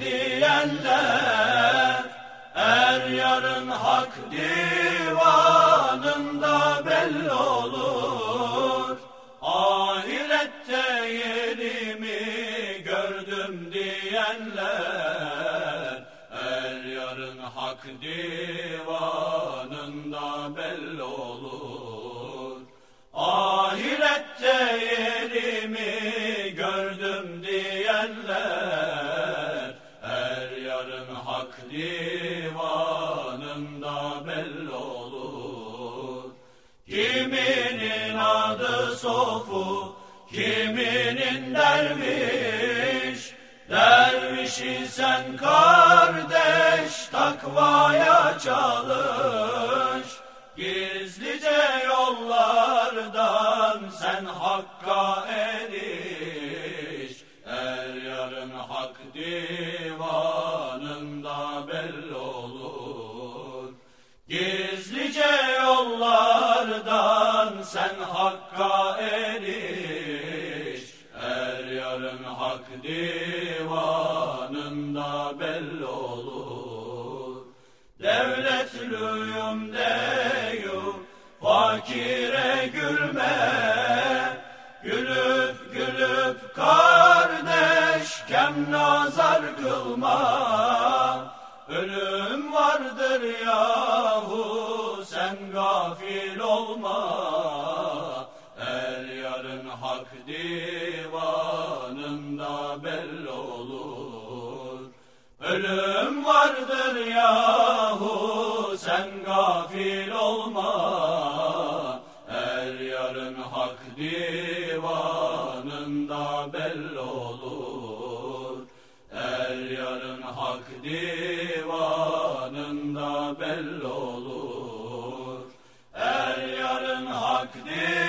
diyenler Er yarın hak divanında belli olur. Ahirette yerimi gördüm diyenler Er yarın hak divanında belli olur hak divanında belli olur. Kiminin adı sofu, kiminin derviş. Dervişi sen kardeş takvaya çalış. Gizlice yollardan sen hakka eriş. Er yarın hak divanında sen hakka eriş Er yarın hak divanında belli olur. Devletlüyüm deyum fakire gülme. Gülüp gülüp kardeş kem nazar kılma. Ölüm vardır yahu sen gafil olma hak divanında belli olur. Ölüm vardır yahu sen gafil olma. Er yarın hak divanında belli olur. Er yarın hak divanında belli olur. Er yarın hak divanında belli olur Er yarın hak divanında